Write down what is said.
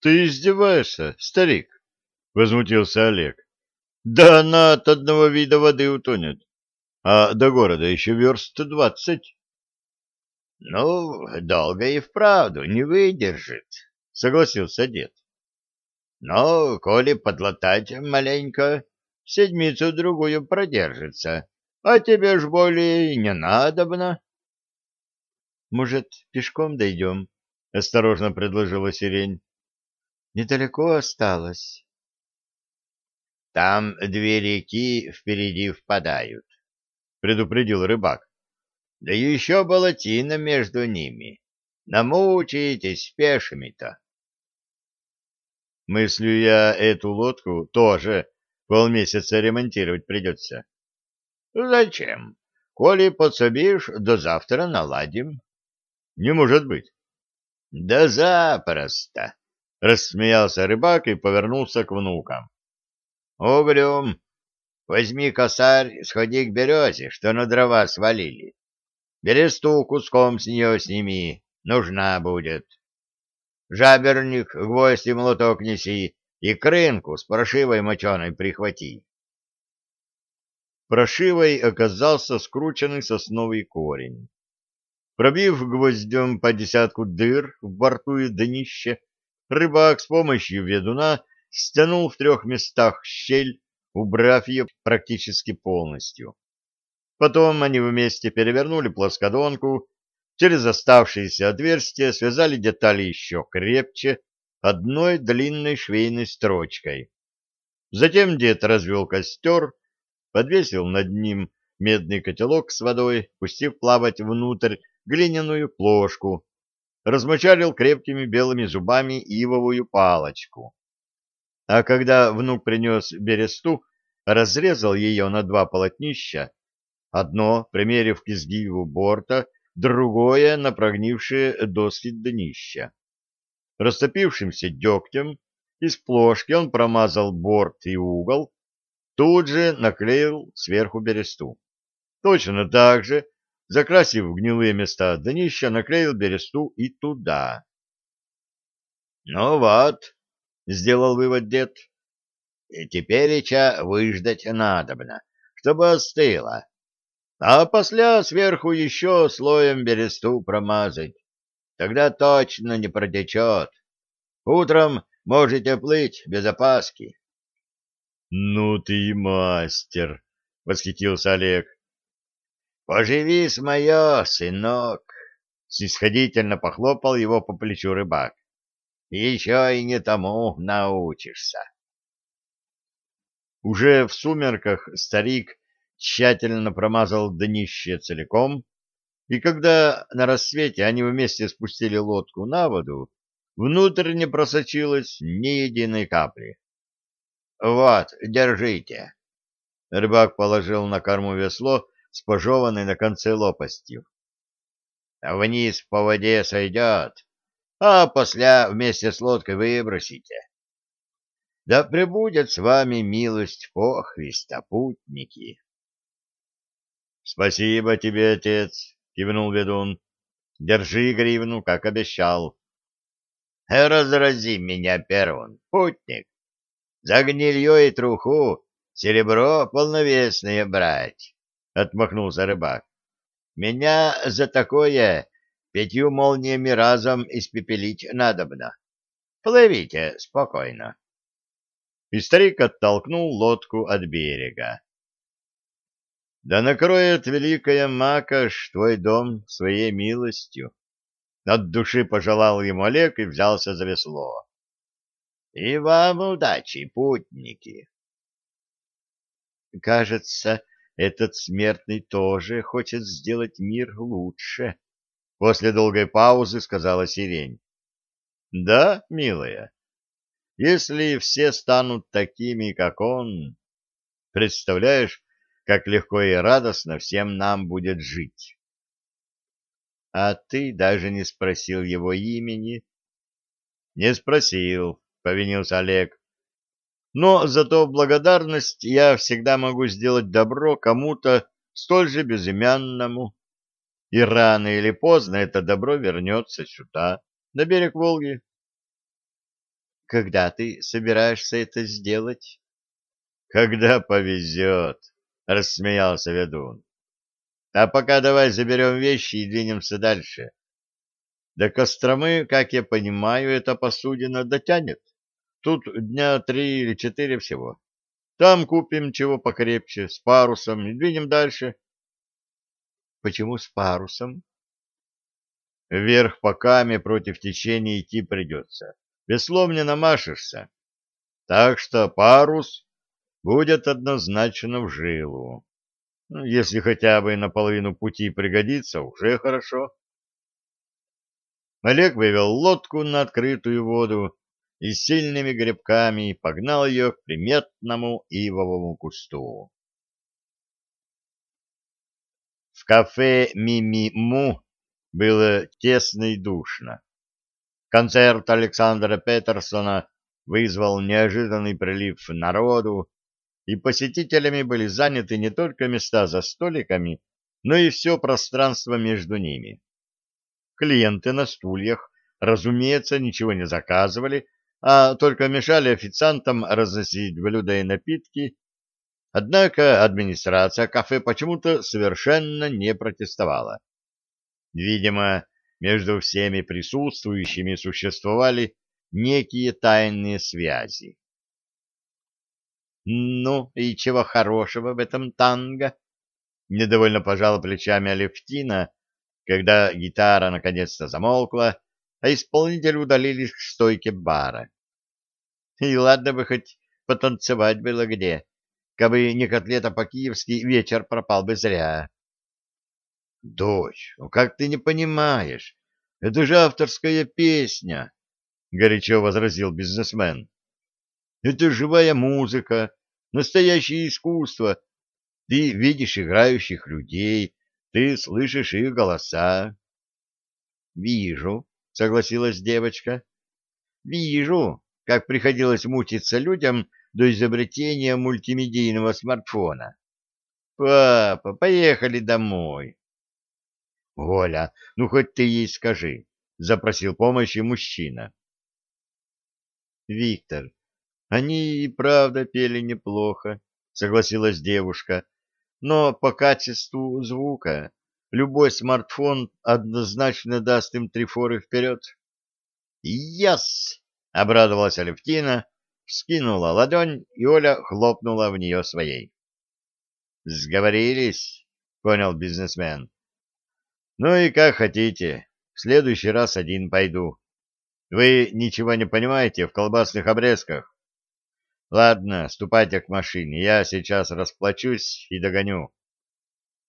Ты издеваешься, старик? — возмутился Олег. — Да она от одного вида воды утонет, а до города еще верст двадцать. — Ну, долго и вправду не выдержит, — согласился дед. — Но, коли подлатать маленько, седмицу-другую продержится, а тебе ж более не надобно. — Может, пешком дойдем? — осторожно предложила сирень. — Недалеко осталось. — Там две реки впереди впадают, — предупредил рыбак. — Да еще болотина между ними. Намучаетесь пешими-то. Мыслю я, эту лодку тоже полмесяца ремонтировать придется. — Зачем? Коли подсобишь, до завтра наладим. Не может быть. — Да запросто! — рассмеялся рыбак и повернулся к внукам. — Угрюм, возьми косарь, сходи к березе, что на дрова свалили. Бересту куском с нее сними, нужна будет. Жаберник, гвоздь и молоток неси, и крынку с прошивой моченой прихвати. Прошивой оказался скрученный сосновый корень. Пробив гвоздем по десятку дыр в борту и днище, рыбак с помощью ведуна стянул в трех местах щель, убрав ее практически полностью. Потом они вместе перевернули плоскодонку, через оставшиеся отверстия связали детали еще крепче одной длинной швейной строчкой. Затем дед развел костер, подвесил над ним медный котелок с водой, пустив плавать внутрь глиняную плошку, размочалил крепкими белыми зубами ивовую палочку. А когда внук принес бересту, разрезал ее на два полотнища, одно, примерив к изгибу борта, другое, на прогнившие доски днища. Растопившимся дегтем из плошки он промазал борт и угол, тут же наклеил сверху бересту. Точно так же Закрасив гнилые места днища, наклеил бересту и туда. — Ну вот, — сделал вывод дед, — Ича выждать надобно, чтобы остыло, а после сверху еще слоем бересту промазать. Тогда точно не протечет. Утром можете плыть без опаски. — Ну ты и мастер! — восхитился Олег. Поживи с мое, сынок! — снисходительно похлопал его по плечу рыбак. — Еще и не тому научишься. Уже в сумерках старик тщательно промазал днище целиком, и когда на рассвете они вместе спустили лодку на воду, внутрь не просочилось ни единой капли. — Вот, держите. Рыбак положил на корму весло с пожеванной на конце лопастью. Вниз по воде сойдет, а после вместе с лодкой выбросите. Да пребудет с вами милость похвиста, путники. — Спасибо тебе, отец, — кивнул ведун. — Держи гривну, как обещал. — Разрази меня, первым, путник. За гнилье и труху серебро полновесное брать. — отмахнулся рыбак. — Меня за такое пятью молниями разом испепелить надобно. Плывите спокойно. И старик оттолкнул лодку от берега. — Да накроет великая Макаш твой дом своей милостью. От души пожелал ему Олег и взялся за весло. — И вам удачи, путники! — Кажется, этот смертный тоже хочет сделать мир лучше. После долгой паузы сказала сирень. Да, милая, если все станут такими, как он, представляешь, как легко и радостно всем нам будет жить. А ты даже не спросил его имени. Не спросил, повинился Олег. Но зато в благодарность я всегда могу сделать добро кому-то столь же безымянному. И рано или поздно это добро вернется сюда, на берег Волги. Когда ты собираешься это сделать? Когда повезет, рассмеялся ведун. А пока давай заберем вещи и двинемся дальше. До Костромы, как я понимаю, эта посудина дотянет. Тут дня три или четыре всего. Там купим чего покрепче, с парусом, и двинем дальше. Почему с парусом? Вверх по каме против течения идти придется. Веслом не намашешься. Так что парус будет однозначно в жилу. Ну, если хотя бы наполовину пути пригодится, уже хорошо. Олег вывел лодку на открытую воду и сильными гребками погнал ее к приметному ивовому кусту. В кафе «Мими-Му» было тесно и душно. Концерт Александра Петерсона вызвал неожиданный прилив народу, и посетителями были заняты не только места за столиками, но и все пространство между ними. Клиенты на стульях, разумеется, ничего не заказывали, а только мешали официантам разносить блюда и напитки. Однако администрация кафе почему-то совершенно не протестовала. Видимо, между всеми присутствующими существовали некие тайные связи. «Ну, и чего хорошего в этом танго?» Недовольно пожала плечами Алевтина, когда гитара наконец-то замолкла, а исполнители удалились к стойке бара. И ладно бы хоть потанцевать было где, кабы не котлета по-киевски, вечер пропал бы зря. — Дочь, ну как ты не понимаешь? Это же авторская песня, — горячо возразил бизнесмен. — Это живая музыка, настоящее искусство. Ты видишь играющих людей, ты слышишь их голоса. — Вижу, — согласилась девочка. — Вижу, как приходилось мучиться людям до изобретения мультимедийного смартфона. Папа, поехали домой. — Оля, ну хоть ты ей скажи, — запросил помощи мужчина. — Виктор, они и правда пели неплохо, — согласилась девушка, — но по качеству звука любой смартфон однозначно даст им три форы вперед. «Yes!» — обрадовалась Алевтина, вскинула ладонь, и Оля хлопнула в нее своей. «Сговорились?» — понял бизнесмен. «Ну и как хотите. В следующий раз один пойду. Вы ничего не понимаете в колбасных обрезках?» Ладно, ступайте к машине, я сейчас расплачусь и догоню.